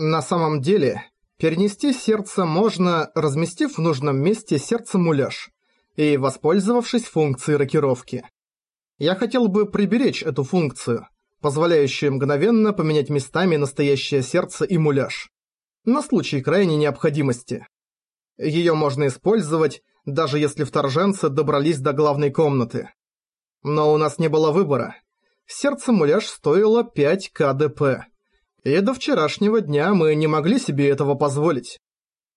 На самом деле, перенести сердце можно, разместив в нужном месте сердце-муляж и воспользовавшись функцией рокировки. Я хотел бы приберечь эту функцию, позволяющую мгновенно поменять местами настоящее сердце и муляж. На случай крайней необходимости. Её можно использовать, даже если вторженцы добрались до главной комнаты. Но у нас не было выбора. Сердце-муляж стоило 5 КДП. И до вчерашнего дня мы не могли себе этого позволить.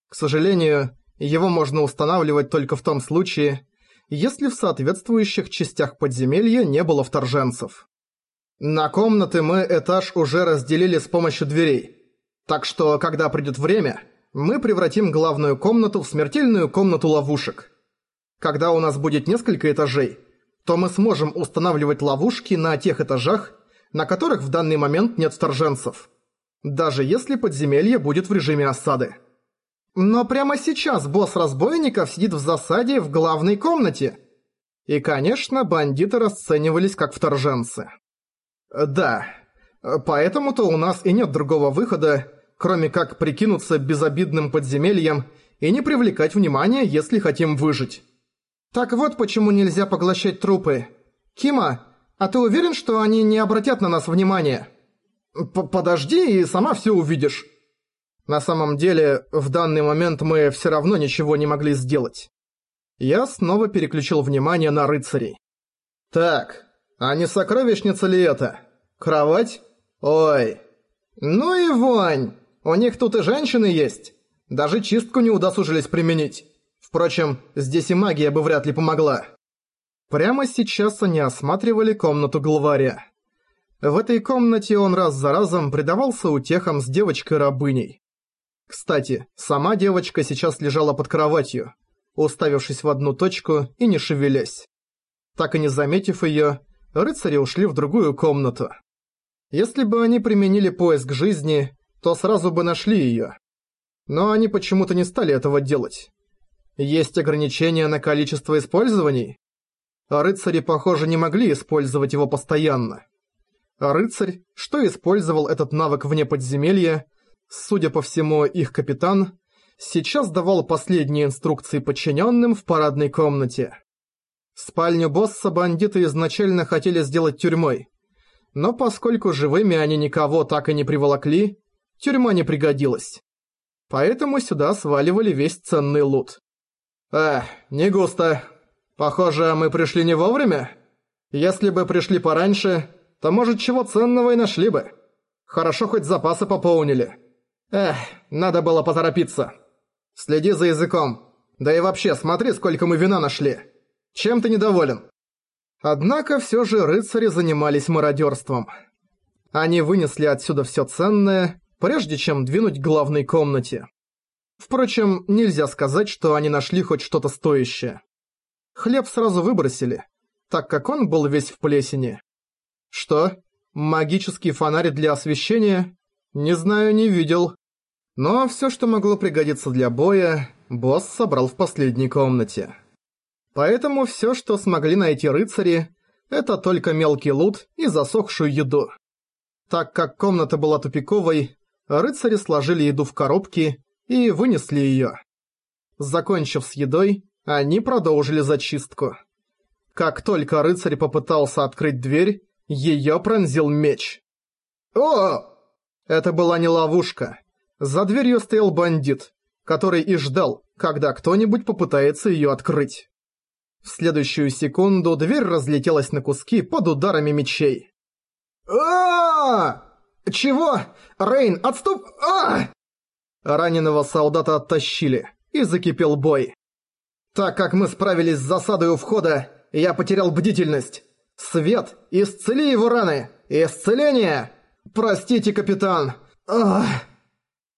К сожалению, его можно устанавливать только в том случае, если в соответствующих частях подземелья не было вторженцев. На комнаты мы этаж уже разделили с помощью дверей. Так что, когда придет время, мы превратим главную комнату в смертельную комнату ловушек. Когда у нас будет несколько этажей, то мы сможем устанавливать ловушки на тех этажах, на которых в данный момент нет вторженцев. Даже если подземелье будет в режиме осады. Но прямо сейчас босс разбойников сидит в засаде в главной комнате. И, конечно, бандиты расценивались как вторженцы. Да, поэтому-то у нас и нет другого выхода, кроме как прикинуться безобидным подземельем и не привлекать внимания, если хотим выжить. Так вот почему нельзя поглощать трупы. Кима, а ты уверен, что они не обратят на нас внимания? Подожди и сама все увидишь. На самом деле, в данный момент мы все равно ничего не могли сделать. Я снова переключил внимание на рыцарей. Так, а не сокровищница ли это? Кровать? Ой. Ну и вонь. У них тут и женщины есть. Даже чистку не удосужились применить. Впрочем, здесь и магия бы вряд ли помогла. Прямо сейчас они осматривали комнату главаря. В этой комнате он раз за разом предавался утехам с девочкой-рабыней. Кстати, сама девочка сейчас лежала под кроватью, уставившись в одну точку и не шевелясь. Так и не заметив её, рыцари ушли в другую комнату. Если бы они применили поиск жизни, то сразу бы нашли её. Но они почему-то не стали этого делать. Есть ограничения на количество использований? Рыцари, похоже, не могли использовать его постоянно. А рыцарь, что использовал этот навык вне подземелья, судя по всему, их капитан, сейчас давал последние инструкции подчиненным в парадной комнате. Спальню босса бандиты изначально хотели сделать тюрьмой, но поскольку живыми они никого так и не приволокли, тюрьма не пригодилась. Поэтому сюда сваливали весь ценный лут. «Эх, не густо. Похоже, мы пришли не вовремя? Если бы пришли пораньше, то, может, чего ценного и нашли бы. Хорошо, хоть запасы пополнили. Эх, надо было поторопиться. Следи за языком. Да и вообще, смотри, сколько мы вина нашли. Чем ты недоволен?» Однако все же рыцари занимались мародерством. Они вынесли отсюда все ценное, прежде чем двинуть к главной комнате. Впрочем, нельзя сказать, что они нашли хоть что-то стоящее. Хлеб сразу выбросили, так как он был весь в плесени. Что? Магический фонарь для освещения? Не знаю, не видел. Но все, что могло пригодиться для боя, босс собрал в последней комнате. Поэтому все, что смогли найти рыцари, это только мелкий лут и засохшую еду. Так как комната была тупиковой, рыцари сложили еду в коробки и вынесли её. Закончив с едой, они продолжили зачистку. Как только рыцарь попытался открыть дверь, её пронзил меч. О! Это была не ловушка. За дверью стоял бандит, который и ждал, когда кто-нибудь попытается её открыть. В следующую секунду дверь разлетелась на куски под ударами мечей. а Чего? Рейн, отступ! а Раненого солдата оттащили, и закипел бой. Так как мы справились с засадой у входа, я потерял бдительность. Свет, исцели его раны! Исцеление! Простите, капитан! Ах!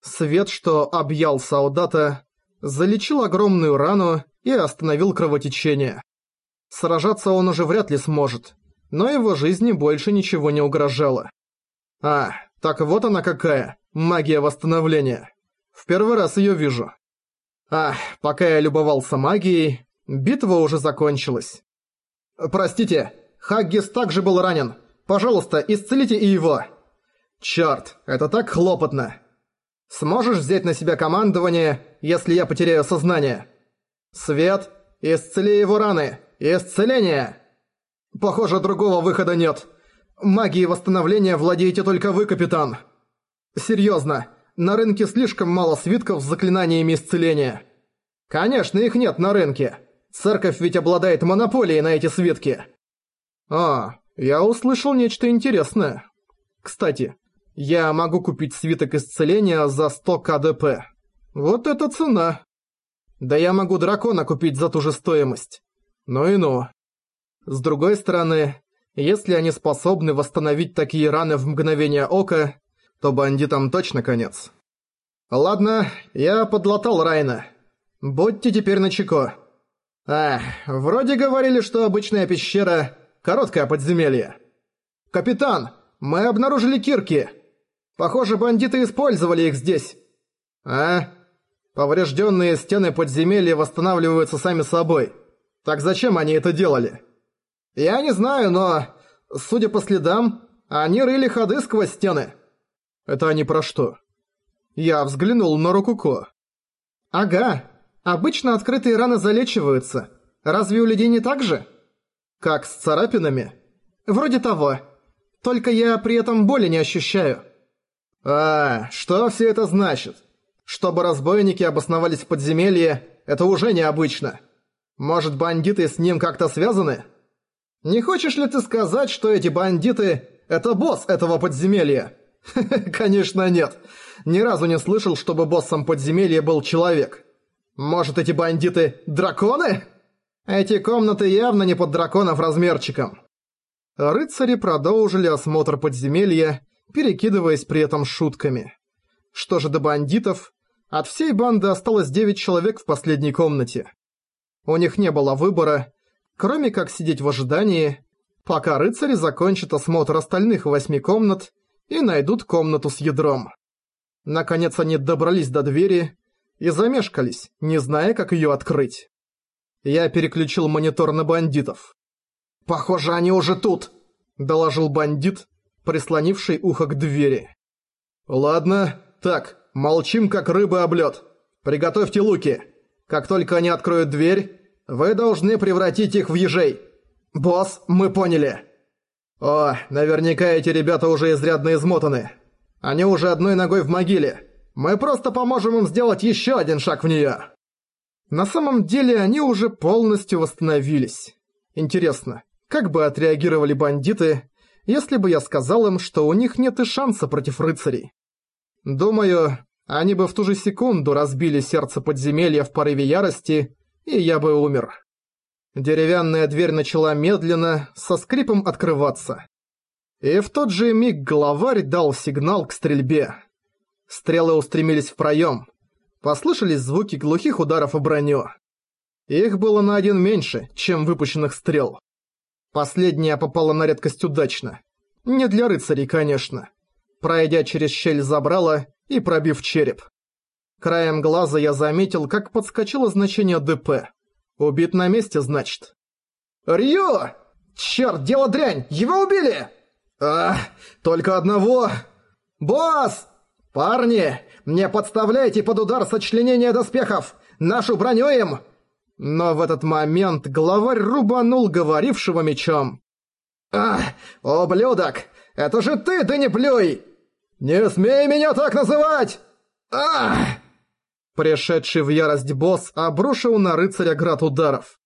Свет, что объял солдата, залечил огромную рану и остановил кровотечение. Сражаться он уже вряд ли сможет, но его жизни больше ничего не угрожало. А, так вот она какая, магия восстановления. В первый раз её вижу. Ах, пока я любовался магией, битва уже закончилась. Простите, Хаггис также был ранен. Пожалуйста, исцелите и его. Чёрт, это так хлопотно. Сможешь взять на себя командование, если я потеряю сознание? Свет, исцели его раны! Исцеление! Похоже, другого выхода нет. Магией восстановления владеете только вы, капитан. Серьезно, на рынке слишком мало свитков с заклинаниями исцеления. Конечно, их нет на рынке. Церковь ведь обладает монополией на эти свитки. А, я услышал нечто интересное. Кстати, я могу купить свиток исцеления за 100 КДП. Вот это цена. Да я могу дракона купить за ту же стоимость. Ну и ну. С другой стороны, если они способны восстановить такие раны в мгновение ока, то бандитам точно конец. Ладно, я подлатал Райна. Будьте теперь начеку. А, вроде говорили, что обычная пещера – короткое подземелье. Капитан, мы обнаружили кирки. Похоже, бандиты использовали их здесь. А? Поврежденные стены подземелья восстанавливаются сами собой. Так зачем они это делали? Я не знаю, но, судя по следам, они рыли ходы сквозь стены. Это они про что? Я взглянул на руку Ко. Ага, обычно открытые раны залечиваются. Разве у людей не так же? Как с царапинами? Вроде того. Только я при этом боли не ощущаю. А, что все это значит? Чтобы разбойники обосновались в подземелье, это уже необычно. Может, бандиты с ним как-то связаны? Не хочешь ли ты сказать, что эти бандиты – это босс этого подземелья? Конечно нет. Ни разу не слышал, чтобы боссом подземелья был человек. Может, эти бандиты – драконы? Эти комнаты явно не под драконов размерчиком. Рыцари продолжили осмотр подземелья, перекидываясь при этом шутками. Что же до бандитов, от всей банды осталось 9 человек в последней комнате. У них не было выбора, кроме как сидеть в ожидании, пока рыцари закончат осмотр остальных восьми комнат и найдут комнату с ядром. Наконец они добрались до двери и замешкались, не зная, как ее открыть. Я переключил монитор на бандитов. «Похоже, они уже тут!» – доложил бандит, прислонивший ухо к двери. «Ладно, так, молчим, как рыбы об лёд. Приготовьте луки. Как только они откроют дверь, вы должны превратить их в ежей. Босс, мы поняли». «О, наверняка эти ребята уже изрядно измотаны. Они уже одной ногой в могиле. Мы просто поможем им сделать еще один шаг в нее». На самом деле они уже полностью восстановились. Интересно, как бы отреагировали бандиты, если бы я сказал им, что у них нет и шанса против рыцарей. Думаю, они бы в ту же секунду разбили сердце подземелья в порыве ярости, и я бы умер. Деревянная дверь начала медленно, со скрипом открываться. И в тот же миг главарь дал сигнал к стрельбе. Стрелы устремились в проем. Послышались звуки глухих ударов о броню. Их было на один меньше, чем выпущенных стрел. Последняя попала на редкость удачно. Не для рыцарей, конечно. Пройдя через щель забрала и пробив череп. Краем глаза я заметил, как подскочило значение ДП. Убит на месте, значит. «Рью! Чёрт, дело дрянь! Его убили!» «Ах, только одного!» «Босс! Парни, не подставляйте под удар сочленения доспехов! Нашу броню им!» Но в этот момент главарь рубанул говорившего мечом. «Ах, ублюдок! Это же ты, ты не плюй! Не смей меня так называть! Ах!» Пришедший в ярость босс обрушил на рыцаря град ударов.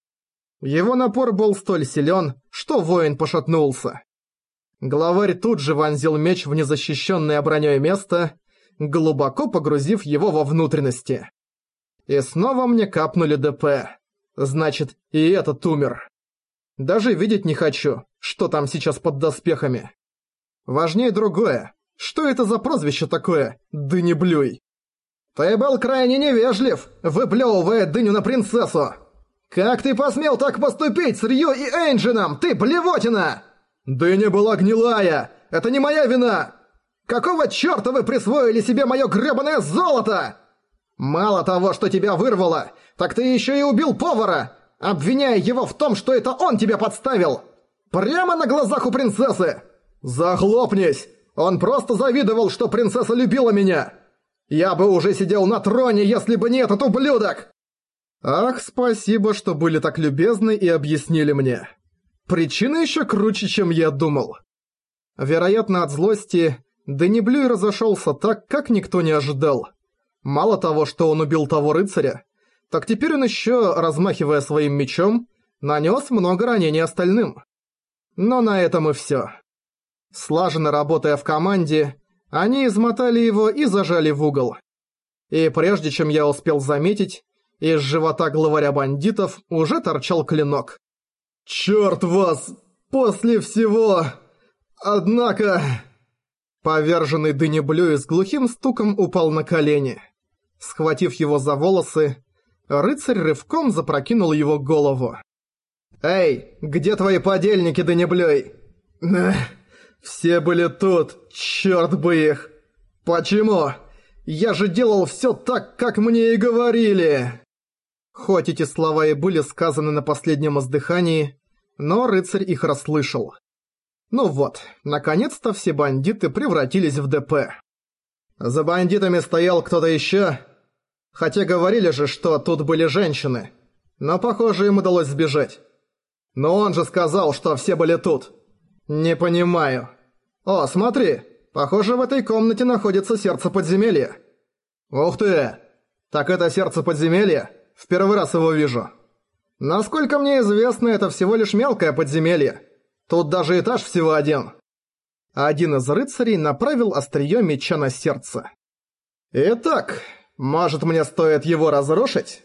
Его напор был столь силен, что воин пошатнулся. Главарь тут же вонзил меч в незащищенное броней место, глубоко погрузив его во внутренности. И снова мне капнули ДП. Значит, и этот умер. Даже видеть не хочу, что там сейчас под доспехами. Важнее другое. Что это за прозвище такое? Блюй. Ты был крайне невежлив, выплевывая дыню на принцессу. Как ты посмел так поступить с Рью и Энджином, ты блевотина? Дыня была гнилая. Это не моя вина. Какого чёрта вы присвоили себе моё грёбаное золото? Мало того, что тебя вырвало, так ты ещё и убил повара, обвиняя его в том, что это он тебя подставил. Прямо на глазах у принцессы. Захлопнись! Он просто завидовал, что принцесса любила меня. Я бы уже сидел на троне, если бы не этот ублюдок!» Ах, спасибо, что были так любезны и объяснили мне. Причина еще круче, чем я думал. Вероятно, от злости Денеблюй разошелся так, как никто не ожидал. Мало того, что он убил того рыцаря, так теперь он еще, размахивая своим мечом, нанес много ранений остальным. Но на этом и все. Слаженно работая в команде, они измотали его и зажали в угол. И прежде чем я успел заметить, из живота главаря бандитов уже торчал клинок. «Чёрт вас! После всего! Однако...» Поверженный Дынеблюй с глухим стуком упал на колени. Схватив его за волосы, рыцарь рывком запрокинул его голову. «Эй, где твои подельники, Дынеблюй?» «Все были тут, чёрт бы их! Почему? Я же делал всё так, как мне и говорили!» Хоть эти слова и были сказаны на последнем издыхании, но рыцарь их расслышал. Ну вот, наконец-то все бандиты превратились в ДП. За бандитами стоял кто-то еще. Хотя говорили же, что тут были женщины. Но, похоже, им удалось сбежать. Но он же сказал, что все были тут. Не понимаю. О, смотри, похоже, в этой комнате находится сердце подземелья. Ух ты! Так это сердце подземелья? В первый раз его вижу. Насколько мне известно, это всего лишь мелкое подземелье. Тут даже этаж всего один. Один из рыцарей направил острие меча на сердце. Итак, может мне стоит его разрушить?